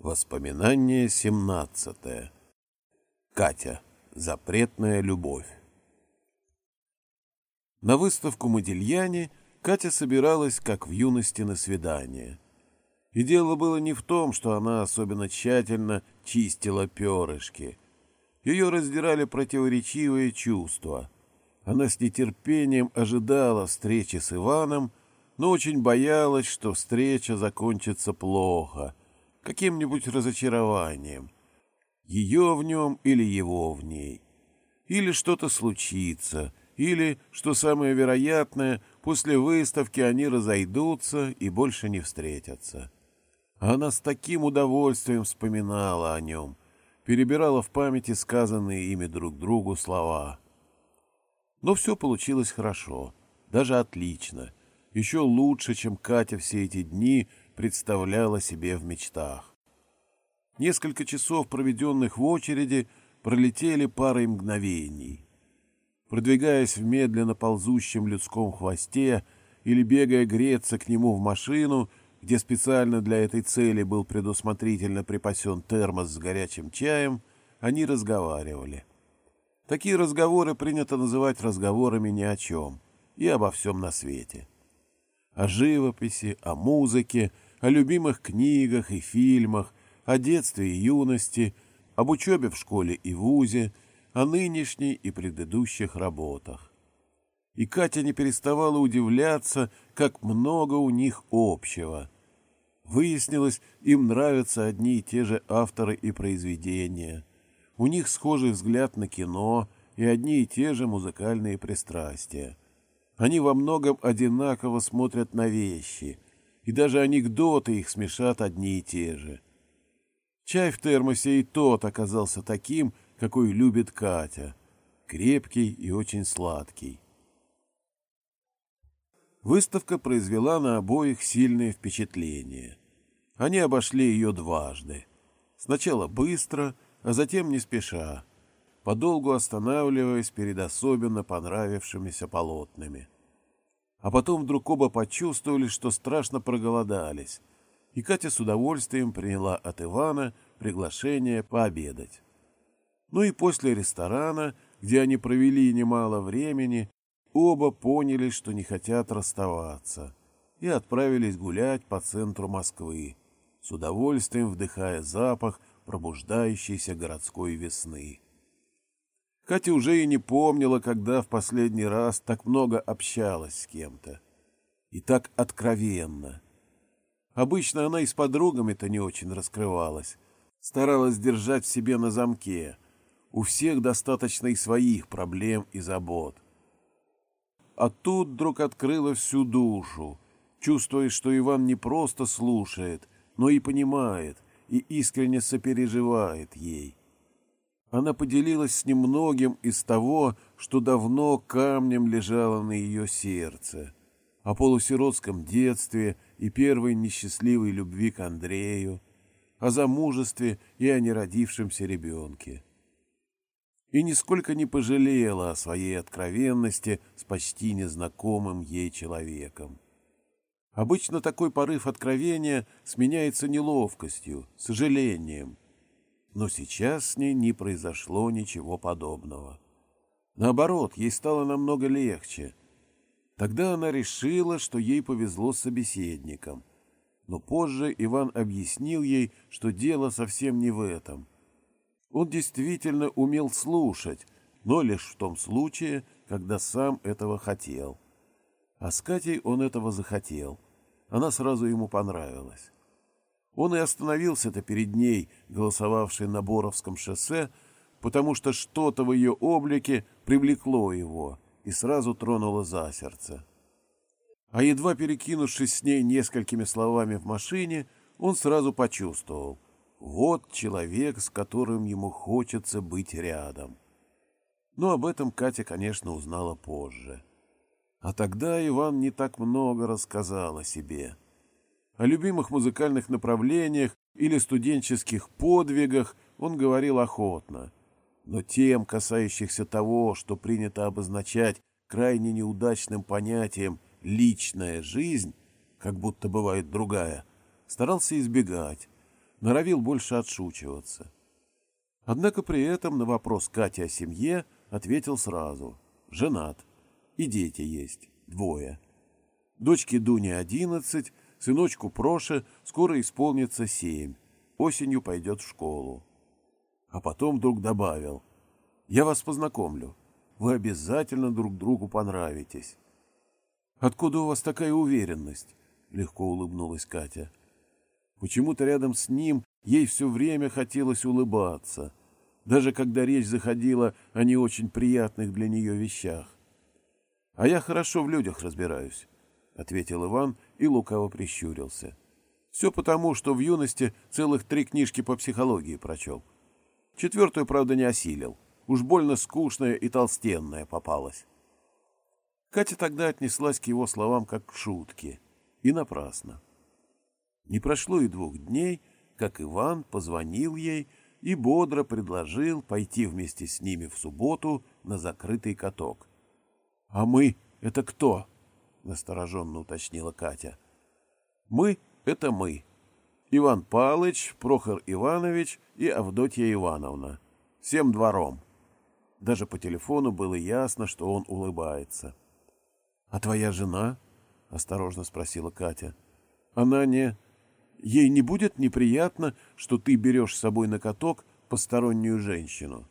Воспоминание семнадцатое. Катя. Запретная любовь. На выставку Модильяне Катя собиралась, как в юности, на свидание. И дело было не в том, что она особенно тщательно чистила перышки. Ее раздирали противоречивые чувства. Она с нетерпением ожидала встречи с Иваном, но очень боялась, что встреча закончится плохо — каким-нибудь разочарованием. Ее в нем или его в ней. Или что-то случится, или, что самое вероятное, после выставки они разойдутся и больше не встретятся. Она с таким удовольствием вспоминала о нем, перебирала в памяти сказанные ими друг другу слова. Но все получилось хорошо, даже отлично, еще лучше, чем Катя все эти дни представляла себе в мечтах. Несколько часов, проведенных в очереди, пролетели парой мгновений. Продвигаясь в медленно ползущем людском хвосте или бегая греться к нему в машину, где специально для этой цели был предусмотрительно припасен термос с горячим чаем, они разговаривали. Такие разговоры принято называть разговорами ни о чем и обо всем на свете. О живописи, о музыке, о любимых книгах и фильмах, о детстве и юности, об учебе в школе и вузе, о нынешней и предыдущих работах. И Катя не переставала удивляться, как много у них общего. Выяснилось, им нравятся одни и те же авторы и произведения. У них схожий взгляд на кино и одни и те же музыкальные пристрастия. Они во многом одинаково смотрят на вещи — и даже анекдоты их смешат одни и те же. Чай в термосе и тот оказался таким, какой любит Катя, крепкий и очень сладкий. Выставка произвела на обоих сильное впечатление. Они обошли ее дважды. Сначала быстро, а затем не спеша, подолгу останавливаясь перед особенно понравившимися полотнами. А потом вдруг оба почувствовали, что страшно проголодались, и Катя с удовольствием приняла от Ивана приглашение пообедать. Ну и после ресторана, где они провели немало времени, оба поняли, что не хотят расставаться, и отправились гулять по центру Москвы, с удовольствием вдыхая запах пробуждающейся городской весны. Катя уже и не помнила, когда в последний раз так много общалась с кем-то. И так откровенно. Обычно она и с подругами-то не очень раскрывалась. Старалась держать в себе на замке. У всех достаточно и своих проблем и забот. А тут вдруг открыла всю душу, чувствуя, что Иван не просто слушает, но и понимает, и искренне сопереживает ей. Она поделилась с ним многим из того, что давно камнем лежало на ее сердце, о полусиротском детстве и первой несчастливой любви к Андрею, о замужестве и о неродившемся ребенке. И нисколько не пожалела о своей откровенности с почти незнакомым ей человеком. Обычно такой порыв откровения сменяется неловкостью, сожалением, но сейчас с ней не произошло ничего подобного. Наоборот, ей стало намного легче. Тогда она решила, что ей повезло с собеседником. Но позже Иван объяснил ей, что дело совсем не в этом. Он действительно умел слушать, но лишь в том случае, когда сам этого хотел. А с Катей он этого захотел. Она сразу ему понравилась. Он и остановился-то перед ней, голосовавшей на Боровском шоссе, потому что что-то в ее облике привлекло его и сразу тронуло за сердце. А едва перекинувшись с ней несколькими словами в машине, он сразу почувствовал — вот человек, с которым ему хочется быть рядом. Но об этом Катя, конечно, узнала позже. А тогда Иван не так много рассказал о себе — о любимых музыкальных направлениях или студенческих подвигах он говорил охотно. Но тем, касающихся того, что принято обозначать крайне неудачным понятием «личная жизнь», как будто бывает другая, старался избегать, норовил больше отшучиваться. Однако при этом на вопрос Кати о семье ответил сразу. Женат. И дети есть. Двое. Дочке Дуне одиннадцать, сыночку Проше скоро исполнится семь. Осенью пойдет в школу. А потом вдруг добавил. Я вас познакомлю. Вы обязательно друг другу понравитесь. Откуда у вас такая уверенность? Легко улыбнулась Катя. Почему-то рядом с ним ей все время хотелось улыбаться, даже когда речь заходила о не очень приятных для нее вещах. «А я хорошо в людях разбираюсь», — ответил Иван и лукаво прищурился. «Все потому, что в юности целых три книжки по психологии прочел. Четвертую, правда, не осилил. Уж больно скучная и толстенная попалась. Катя тогда отнеслась к его словам как к шутке. И напрасно. Не прошло и двух дней, как Иван позвонил ей и бодро предложил пойти вместе с ними в субботу на закрытый каток. — А мы — это кто? — настороженно уточнила Катя. — Мы — это мы. Иван Палыч, Прохор Иванович и Авдотья Ивановна. Всем двором. — даже по телефону было ясно, что он улыбается. — А твоя жена? — осторожно спросила Катя. — Она не... Ей не будет неприятно, что ты берешь с собой на каток постороннюю женщину?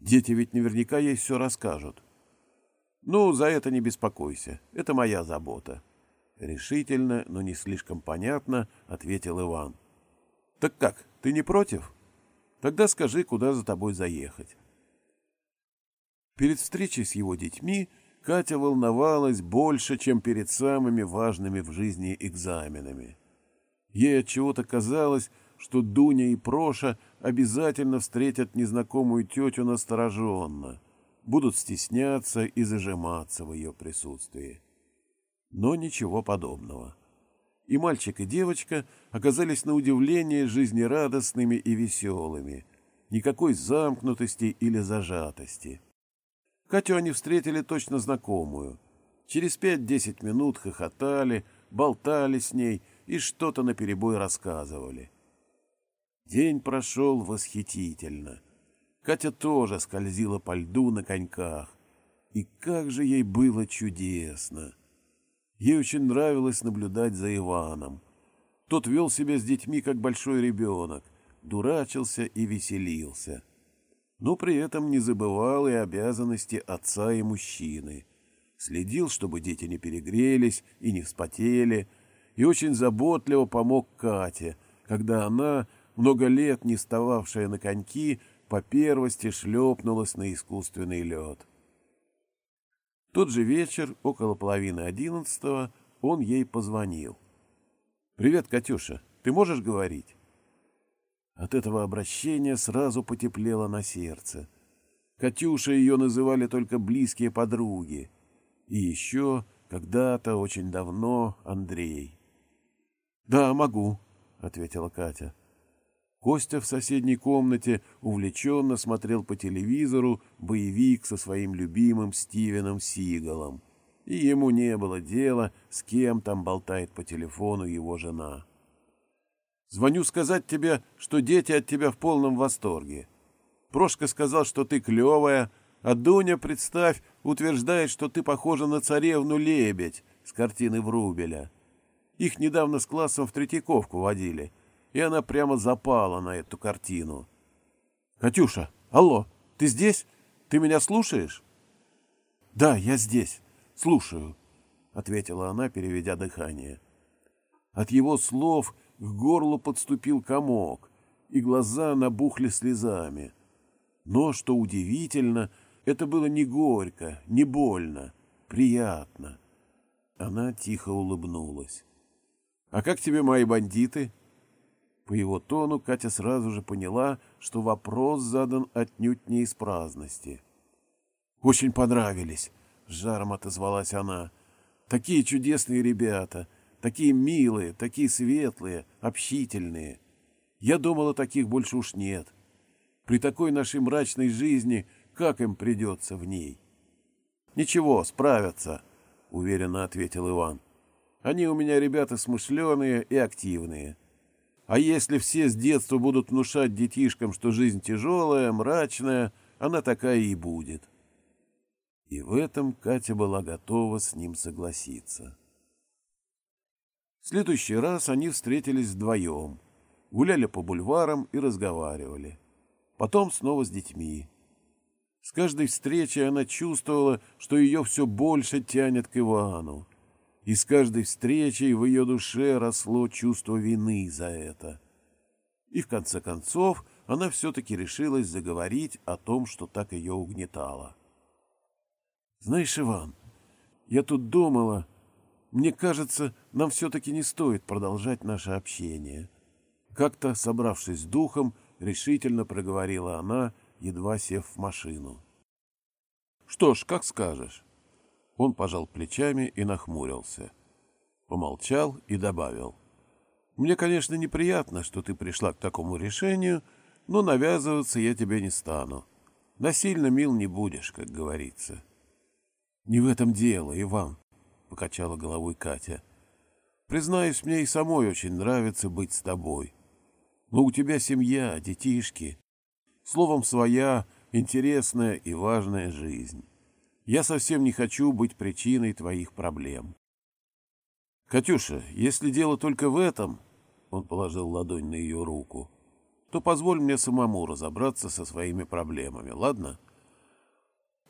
Дети ведь наверняка ей все расскажут. — Ну, за это не беспокойся. Это моя забота. Решительно, но не слишком понятно, — ответил Иван. — Так как, ты не против? Тогда скажи, куда за тобой заехать. Перед встречей с его детьми Катя волновалась больше, чем перед самыми важными в жизни экзаменами. Ей от чего-то казалось, что Дуня и Проша обязательно встретят незнакомую тетю настороженно, будут стесняться и зажиматься в ее присутствии. Но ничего подобного. И мальчик, и девочка оказались на удивление жизнерадостными и веселыми. Никакой замкнутости или зажатости. Катю они встретили точно знакомую. Через пять-десять минут хохотали, болтали с ней и что-то наперебой рассказывали. День прошел восхитительно. Катя тоже скользила по льду на коньках. И как же ей было чудесно! Ей очень нравилось наблюдать за Иваном. Тот вел себя с детьми, как большой ребенок, дурачился и веселился. — но при этом не забывал и обязанности отца и мужчины. Следил, чтобы дети не перегрелись и не вспотели, и очень заботливо помог Кате, когда она, много лет не встававшая на коньки, по первости шлепнулась на искусственный лед. Тот же вечер, около половины одиннадцатого, он ей позвонил. «Привет, Катюша, ты можешь говорить?» От этого обращения сразу потеплело на сердце. Катюша ее называли только близкие подруги. И еще когда-то, очень давно, Андрей. «Да, могу», — ответила Катя. Костя в соседней комнате увлеченно смотрел по телевизору боевик со своим любимым Стивеном Сигалом, и ему не было дела, с кем там болтает по телефону его жена. Звоню сказать тебе, что дети от тебя в полном восторге. Прошка сказал, что ты клевая, а Дуня, представь, утверждает, что ты похожа на царевну Лебедь с картины Врубеля. Их недавно с классом в Третьяковку водили, и она прямо запала на эту картину. «Катюша, алло, ты здесь? Ты меня слушаешь?» «Да, я здесь. Слушаю», — ответила она, переведя дыхание. От его слов к горлу подступил комок, и глаза набухли слезами. Но, что удивительно, это было не горько, не больно, приятно. Она тихо улыбнулась. «А как тебе мои бандиты?» По его тону Катя сразу же поняла, что вопрос задан отнюдь не из праздности. «Очень понравились», — с жаром отозвалась она. «Такие чудесные ребята. Такие милые, такие светлые, общительные. Я думала, таких больше уж нет. При такой нашей мрачной жизни, как им придется в ней? — Ничего, справятся, — уверенно ответил Иван. — Они у меня ребята смышленые и активные. А если все с детства будут внушать детишкам, что жизнь тяжелая, мрачная, она такая и будет. И в этом Катя была готова с ним согласиться. В следующий раз они встретились вдвоем, гуляли по бульварам и разговаривали. Потом снова с детьми. С каждой встречей она чувствовала, что ее все больше тянет к Ивану. И с каждой встречей в ее душе росло чувство вины за это. И в конце концов она все-таки решилась заговорить о том, что так ее угнетало. «Знаешь, Иван, я тут думала, мне кажется, нам все-таки не стоит продолжать наше общение». Как-то, собравшись с духом, решительно проговорила она, едва сев в машину. «Что ж, как скажешь». Он пожал плечами и нахмурился. Помолчал и добавил. «Мне, конечно, неприятно, что ты пришла к такому решению, но навязываться я тебе не стану. Насильно мил не будешь, как говорится». «Не в этом дело, Иван», — покачала головой Катя. «Признаюсь, мне и самой очень нравится быть с тобой. Но у тебя семья, детишки. Словом, своя, интересная и важная жизнь. Я совсем не хочу быть причиной твоих проблем. Катюша, если дело только в этом, он положил ладонь на ее руку, то позволь мне самому разобраться со своими проблемами, ладно?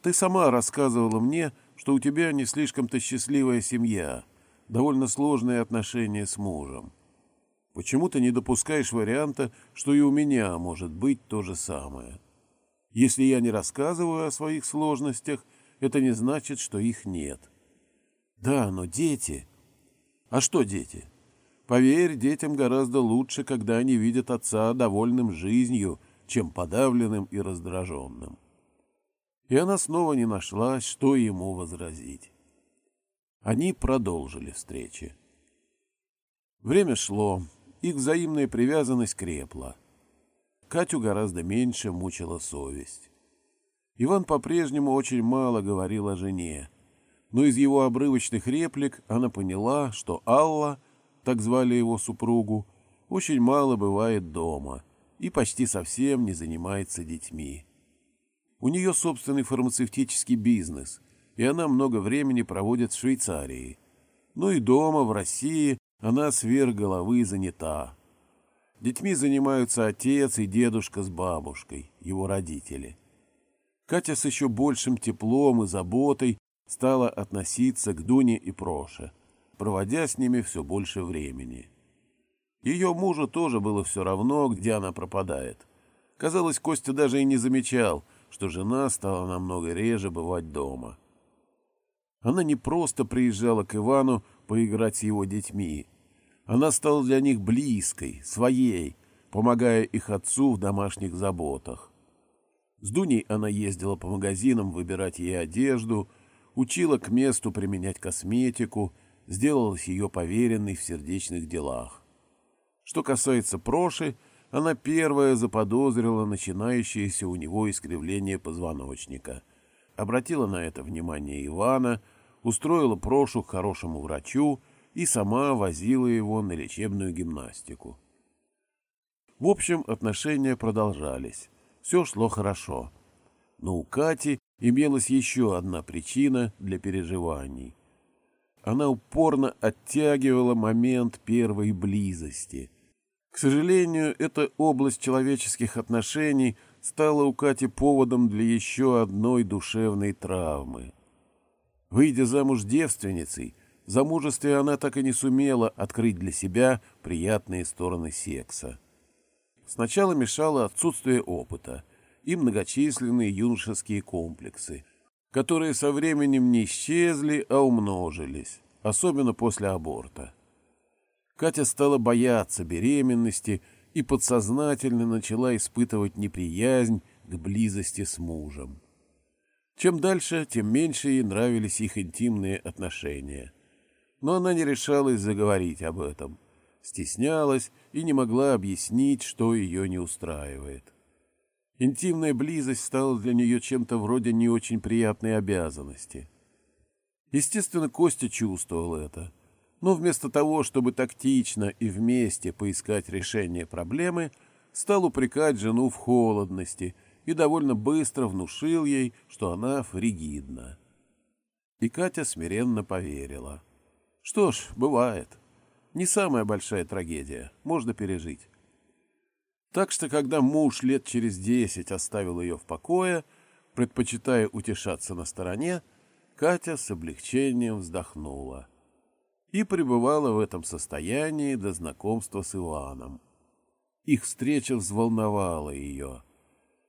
Ты сама рассказывала мне, что у тебя не слишком-то счастливая семья, довольно сложные отношения с мужем. Почему ты не допускаешь варианта, что и у меня может быть то же самое? Если я не рассказываю о своих сложностях, это не значит, что их нет. Да, но дети... А что дети? Поверь, детям гораздо лучше, когда они видят отца довольным жизнью, чем подавленным и раздраженным. И она снова не нашлась, что ему возразить. Они продолжили встречи. Время шло, их взаимная привязанность крепла. Катю гораздо меньше мучила совесть. Иван по-прежнему очень мало говорил о жене, но из его обрывочных реплик она поняла, что Алла, так звали его супругу, очень мало бывает дома и почти совсем не занимается детьми. У нее собственный фармацевтический бизнес, и она много времени проводит в Швейцарии. Но и дома, в России, она сверх головы занята. Детьми занимаются отец и дедушка с бабушкой, его родители. Катя с еще большим теплом и заботой стала относиться к Дуне и Проше, проводя с ними все больше времени. Ее мужу тоже было все равно, где она пропадает. Казалось, Костя даже и не замечал, что жена стала намного реже бывать дома. Она не просто приезжала к Ивану поиграть с его детьми. Она стала для них близкой, своей, помогая их отцу в домашних заботах. С Дуней она ездила по магазинам выбирать ей одежду, учила к месту применять косметику, сделалась ее поверенной в сердечных делах. Что касается Проши, она первая заподозрила начинающееся у него искривление позвоночника. Обратила на это внимание Ивана, устроила Прошу к хорошему врачу и сама возила его на лечебную гимнастику. В общем, отношения продолжались все шло хорошо. Но у Кати имелась еще одна причина для переживаний. Она упорно оттягивала момент первой близости. К сожалению, эта область человеческих отношений стала у Кати поводом для еще одной душевной травмы. Выйдя замуж девственницей, в замужестве она так и не сумела открыть для себя приятные стороны секса. Сначала мешало отсутствие опыта и многочисленные юношеские комплексы, которые со временем не исчезли, а умножились, особенно после аборта. Катя стала бояться беременности и подсознательно начала испытывать неприязнь к близости с мужем. Чем дальше, тем меньше ей нравились их интимные отношения. Но она не решалась заговорить об этом – стеснялась и не могла объяснить, что ее не устраивает. Интимная близость стала для нее чем-то вроде не очень приятной обязанности. Естественно, Костя чувствовал это, но вместо того, чтобы тактично и вместе поискать решение проблемы, стал упрекать жену в холодности и довольно быстро внушил ей, что она фригидна. И Катя смиренно поверила. Что ж, бывает. Не самая большая трагедия, можно пережить. Так что, когда муж лет через десять оставил ее в покое, предпочитая утешаться на стороне, Катя с облегчением вздохнула и пребывала в этом состоянии до знакомства с Иваном. Их встреча взволновала ее.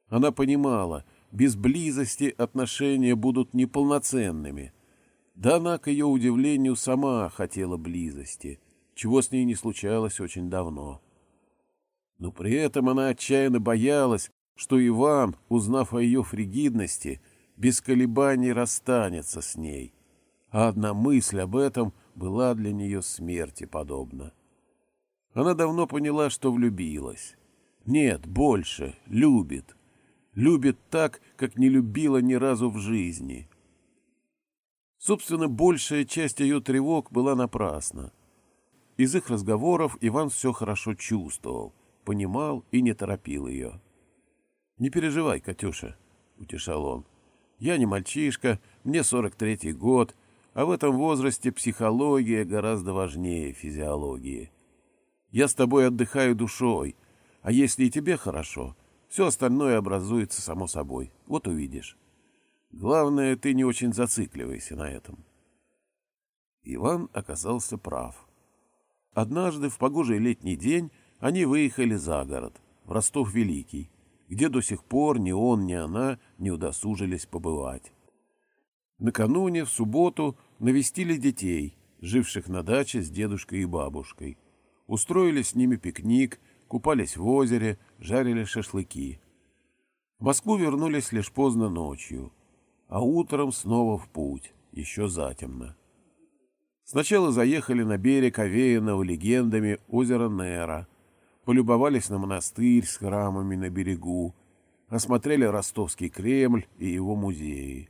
Она понимала, без близости отношения будут неполноценными. Да она, к ее удивлению, сама хотела близости, чего с ней не случалось очень давно. Но при этом она отчаянно боялась, что Иван, узнав о ее фригидности, без колебаний расстанется с ней. А одна мысль об этом была для нее смерти подобна. Она давно поняла, что влюбилась. Нет, больше, любит. Любит так, как не любила ни разу в жизни. Собственно, большая часть ее тревог была напрасна. Из их разговоров Иван все хорошо чувствовал, понимал и не торопил ее. «Не переживай, Катюша», — утешал он. «Я не мальчишка, мне сорок третий год, а в этом возрасте психология гораздо важнее физиологии. Я с тобой отдыхаю душой, а если и тебе хорошо, все остальное образуется само собой. Вот увидишь. Главное, ты не очень зацикливайся на этом. Иван оказался прав. Однажды в погожий летний день они выехали за город, в Ростов-Великий, где до сих пор ни он, ни она не удосужились побывать. Накануне, в субботу, навестили детей, живших на даче с дедушкой и бабушкой. Устроили с ними пикник, купались в озере, жарили шашлыки. В Москву вернулись лишь поздно ночью, а утром снова в путь, еще затемно. Сначала заехали на берег овеянного легендами озера Нера, полюбовались на монастырь с храмами на берегу, осмотрели ростовский Кремль и его музеи.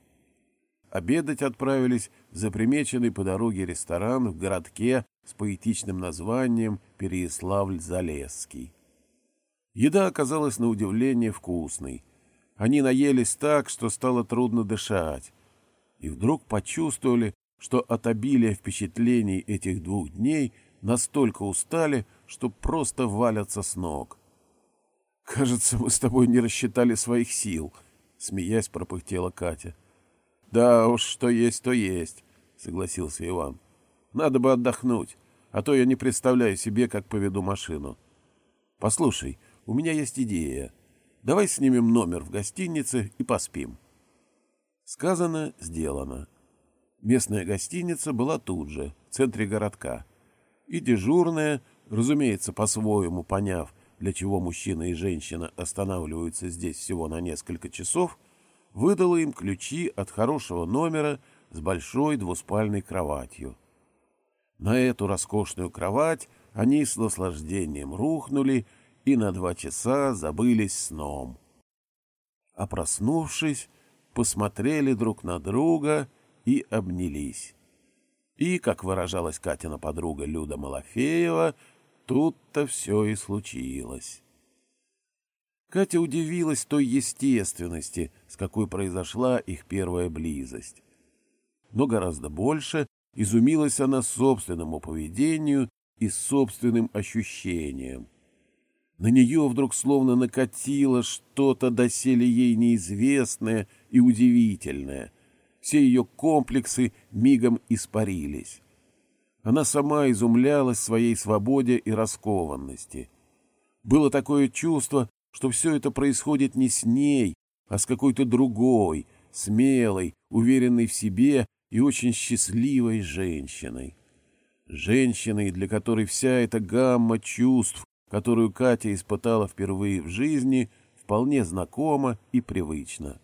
Обедать отправились в запримеченный по дороге ресторан в городке с поэтичным названием Переяславль-Залесский. Еда оказалась на удивление вкусной. Они наелись так, что стало трудно дышать, и вдруг почувствовали, что от обилия впечатлений этих двух дней настолько устали, что просто валятся с ног. «Кажется, мы с тобой не рассчитали своих сил», — смеясь пропыхтела Катя. Да уж, что есть, то есть, согласился Иван. Надо бы отдохнуть, а то я не представляю себе, как поведу машину. Послушай, у меня есть идея. Давай снимем номер в гостинице и поспим. Сказано, сделано. Местная гостиница была тут же, в центре городка. И дежурная, разумеется, по-своему поняв, для чего мужчина и женщина останавливаются здесь всего на несколько часов, выдала им ключи от хорошего номера с большой двуспальной кроватью. На эту роскошную кровать они с наслаждением рухнули и на два часа забылись сном. А проснувшись, посмотрели друг на друга и обнялись. И, как выражалась Катина подруга Люда Малафеева, тут-то все и случилось. Катя удивилась той естественности, с какой произошла их первая близость. Но гораздо больше изумилась она собственному поведению и собственным ощущениям. На нее вдруг словно накатило что-то доселе ей неизвестное и удивительное. Все ее комплексы мигом испарились. Она сама изумлялась своей свободе и раскованности. Было такое чувство, что все это происходит не с ней, а с какой-то другой, смелой, уверенной в себе и очень счастливой женщиной. Женщиной, для которой вся эта гамма чувств, которую Катя испытала впервые в жизни, вполне знакома и привычна.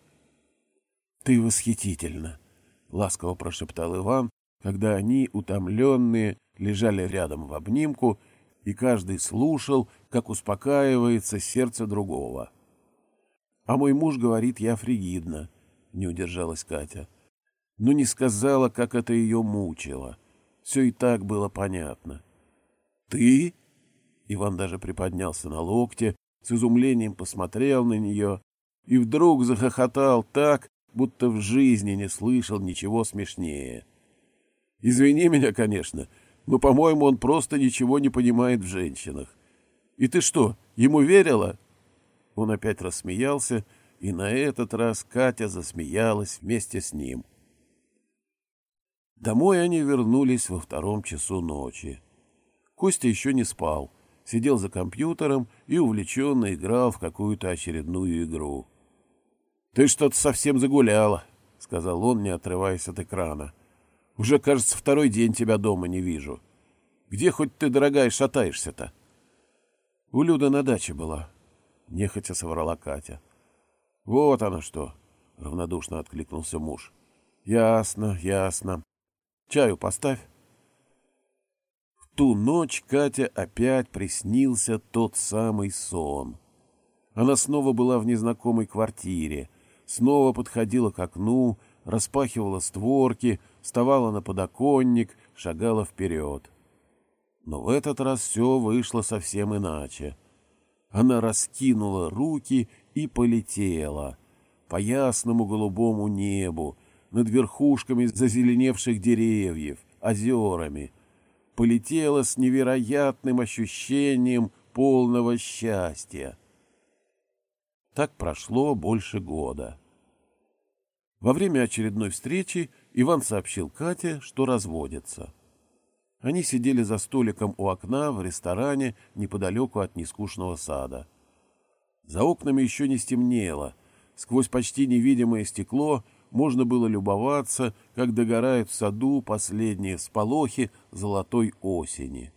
«Ты восхитительна!» — ласково прошептал Иван, когда они, утомленные, лежали рядом в обнимку и каждый слушал, как успокаивается сердце другого. «А мой муж говорит, я фригидна», — не удержалась Катя. Но не сказала, как это ее мучило. все и так было понятно. «Ты?» Иван даже приподнялся на локте, с изумлением посмотрел на нее и вдруг захохотал так, будто в жизни не слышал ничего смешнее. «Извини меня, конечно, но, по-моему, он просто ничего не понимает в женщинах. И ты что, ему верила?» Он опять рассмеялся, и на этот раз Катя засмеялась вместе с ним. Домой они вернулись во втором часу ночи. Костя еще не спал, сидел за компьютером и увлеченно играл в какую-то очередную игру. — Ты что-то совсем загуляла, — сказал он, не отрываясь от экрана. — Уже, кажется, второй день тебя дома не вижу. Где хоть ты, дорогая, шатаешься-то? — У Люда на даче была, — нехотя соврала Катя. — Вот оно что, — равнодушно откликнулся муж. — Ясно, ясно. Чаю поставь. В ту ночь Катя опять приснился тот самый сон. Она снова была в незнакомой квартире, снова подходила к окну, распахивала створки, вставала на подоконник, шагала вперед. Но в этот раз все вышло совсем иначе. Она раскинула руки и полетела по ясному голубому небу, над верхушками зазеленевших деревьев, озерами. Полетела с невероятным ощущением полного счастья. Так прошло больше года. Во время очередной встречи Иван сообщил Кате, что разводится. Они сидели за столиком у окна в ресторане неподалеку от нескучного сада. За окнами еще не стемнело. Сквозь почти невидимое стекло — можно было любоваться, как догорают в саду последние сполохи золотой осени.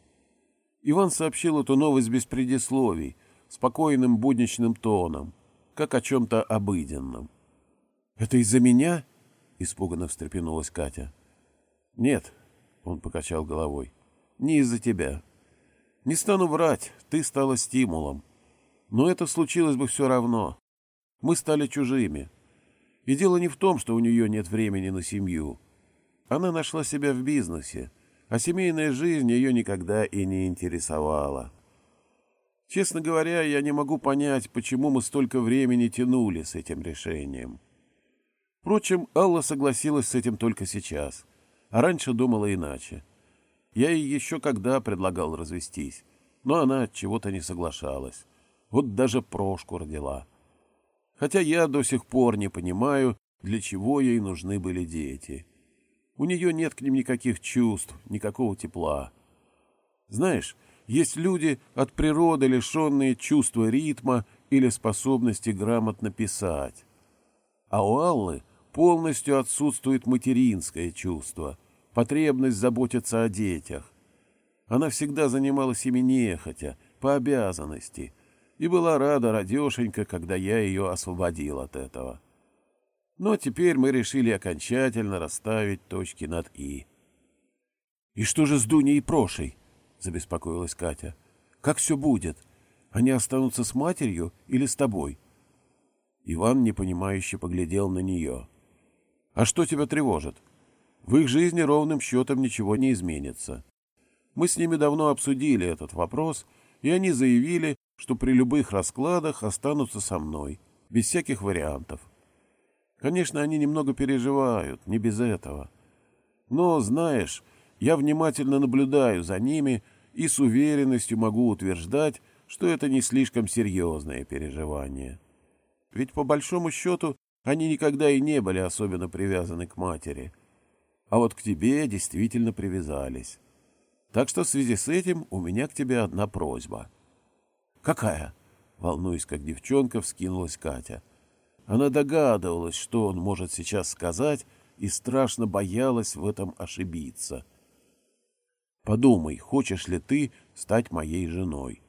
Иван сообщил эту новость без предисловий, спокойным будничным тоном, как о чем-то обыденном. — Это из-за меня? — испуганно встрепенулась Катя. — Нет, — он покачал головой, — не из-за тебя. Не стану врать, ты стала стимулом. Но это случилось бы все равно. Мы стали чужими. И дело не в том, что у нее нет времени на семью. Она нашла себя в бизнесе, а семейная жизнь ее никогда и не интересовала. Честно говоря, я не могу понять, почему мы столько времени тянули с этим решением. Впрочем, Алла согласилась с этим только сейчас, а раньше думала иначе. Я ей еще когда предлагал развестись, но она от чего-то не соглашалась. Вот даже Прошку родила хотя я до сих пор не понимаю, для чего ей нужны были дети. У нее нет к ним никаких чувств, никакого тепла. Знаешь, есть люди от природы, лишенные чувства ритма или способности грамотно писать. А у Аллы полностью отсутствует материнское чувство, потребность заботиться о детях. Она всегда занималась ими нехотя, по обязанности — и была рада радешенька, когда я ее освободил от этого. Но теперь мы решили окончательно расставить точки над «и». — И что же с Дуней и Прошей? — забеспокоилась Катя. — Как все будет? Они останутся с матерью или с тобой? Иван непонимающе поглядел на нее. — А что тебя тревожит? В их жизни ровным счетом ничего не изменится. Мы с ними давно обсудили этот вопрос, и они заявили, что при любых раскладах останутся со мной, без всяких вариантов. Конечно, они немного переживают, не без этого. Но, знаешь, я внимательно наблюдаю за ними и с уверенностью могу утверждать, что это не слишком серьезное переживание. Ведь, по большому счету, они никогда и не были особенно привязаны к матери. А вот к тебе действительно привязались. Так что в связи с этим у меня к тебе одна просьба — «Какая?» — волнуясь, как девчонка, вскинулась Катя. Она догадывалась, что он может сейчас сказать, и страшно боялась в этом ошибиться. «Подумай, хочешь ли ты стать моей женой?»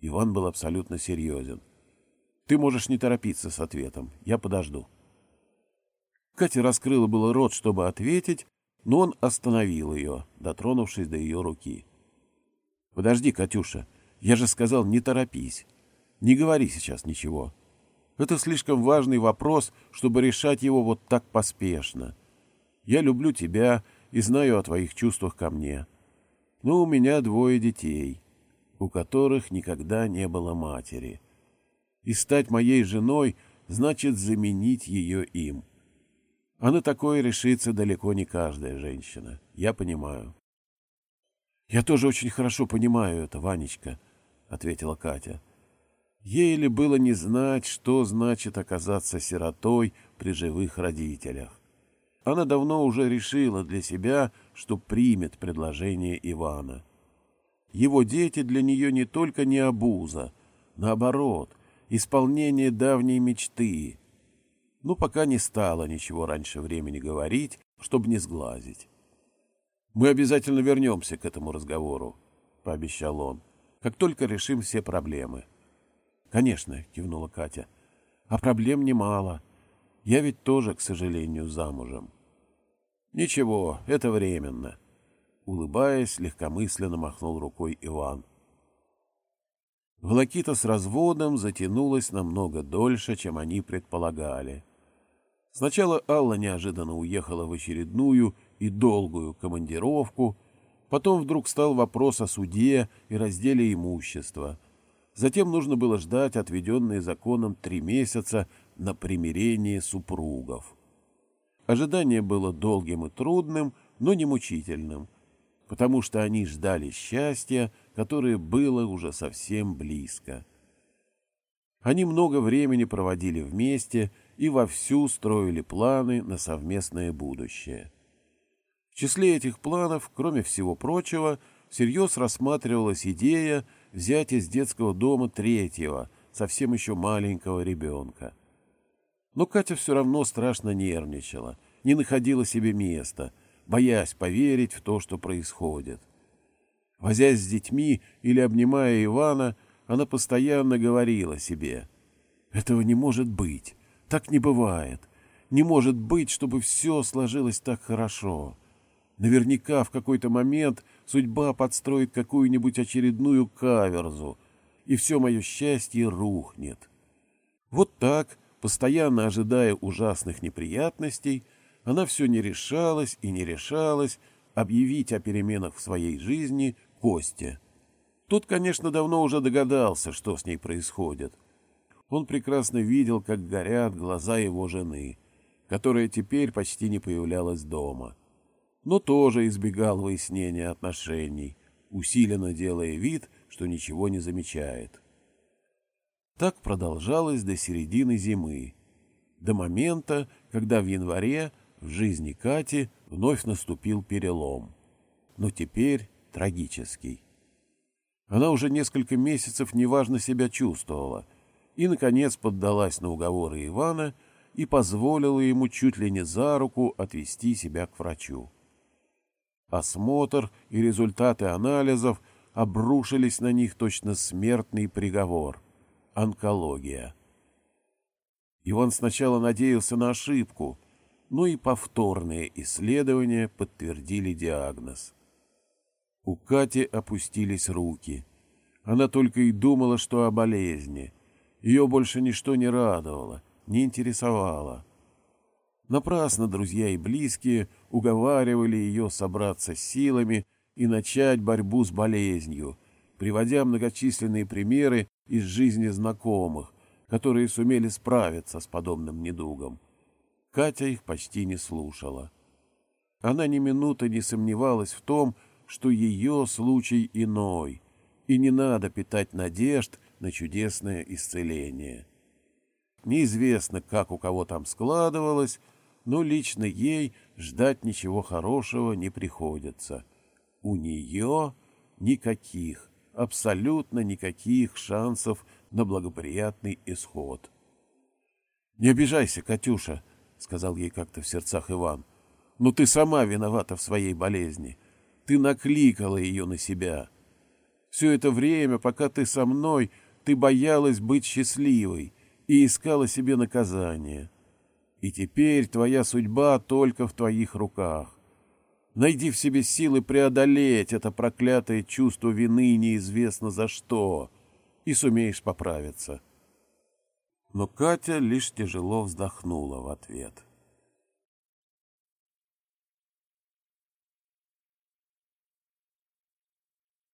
Иван был абсолютно серьезен. «Ты можешь не торопиться с ответом. Я подожду». Катя раскрыла было рот, чтобы ответить, но он остановил ее, дотронувшись до ее руки. «Подожди, Катюша, я же сказал, не торопись. Не говори сейчас ничего. Это слишком важный вопрос, чтобы решать его вот так поспешно. Я люблю тебя и знаю о твоих чувствах ко мне. Но у меня двое детей, у которых никогда не было матери. И стать моей женой значит заменить ее им. А на такое решится далеко не каждая женщина. Я понимаю. — Я тоже очень хорошо понимаю это, Ванечка, — ответила Катя. Ей ли было не знать, что значит оказаться сиротой при живых родителях. Она давно уже решила для себя, что примет предложение Ивана. Его дети для нее не только не обуза, наоборот, исполнение давней мечты. Но пока не стало ничего раньше времени говорить, чтобы не сглазить. «Мы обязательно вернемся к этому разговору», — пообещал он, — «как только решим все проблемы». «Конечно», — кивнула Катя, — «а проблем немало». Я ведь тоже, к сожалению, замужем. Ничего, это временно. Улыбаясь, легкомысленно махнул рукой Иван. Волокита с разводом затянулась намного дольше, чем они предполагали. Сначала Алла неожиданно уехала в очередную и долгую командировку, потом вдруг стал вопрос о суде и разделе имущества. Затем нужно было ждать отведенные законом три месяца на примирение супругов. Ожидание было долгим и трудным, но не мучительным, потому что они ждали счастья, которое было уже совсем близко. Они много времени проводили вместе и вовсю строили планы на совместное будущее. В числе этих планов, кроме всего прочего, всерьез рассматривалась идея взять из детского дома третьего, совсем еще маленького ребенка. Но Катя все равно страшно нервничала, не находила себе места, боясь поверить в то, что происходит. Возясь с детьми или обнимая Ивана, она постоянно говорила себе, «Этого не может быть, так не бывает, не может быть, чтобы все сложилось так хорошо. Наверняка в какой-то момент судьба подстроит какую-нибудь очередную каверзу, и все мое счастье рухнет». Вот так Постоянно ожидая ужасных неприятностей, она все не решалась и не решалась объявить о переменах в своей жизни Косте. Тот, конечно, давно уже догадался, что с ней происходит. Он прекрасно видел, как горят глаза его жены, которая теперь почти не появлялась дома. Но тоже избегал выяснения отношений, усиленно делая вид, что ничего не замечает. Так продолжалось до середины зимы, до момента, когда в январе в жизни Кати вновь наступил перелом. Но теперь трагический. Она уже несколько месяцев неважно себя чувствовала и, наконец, поддалась на уговоры Ивана и позволила ему чуть ли не за руку отвести себя к врачу. Осмотр и результаты анализов обрушились на них точно смертный приговор — онкология. Иван сначала надеялся на ошибку, но и повторные исследования подтвердили диагноз. У Кати опустились руки. Она только и думала, что о болезни. Ее больше ничто не радовало, не интересовало. Напрасно друзья и близкие уговаривали ее собраться силами и начать борьбу с болезнью, приводя многочисленные примеры из жизни знакомых, которые сумели справиться с подобным недугом. Катя их почти не слушала. Она ни минуты не сомневалась в том, что ее случай иной, и не надо питать надежд на чудесное исцеление. Неизвестно, как у кого там складывалось, но лично ей ждать ничего хорошего не приходится. У нее никаких абсолютно никаких шансов на благоприятный исход. — Не обижайся, Катюша, — сказал ей как-то в сердцах Иван. — Но ты сама виновата в своей болезни. Ты накликала ее на себя. Все это время, пока ты со мной, ты боялась быть счастливой и искала себе наказание. И теперь твоя судьба только в твоих руках. Найди в себе силы преодолеть это проклятое чувство вины неизвестно за что, и сумеешь поправиться. Но Катя лишь тяжело вздохнула в ответ. —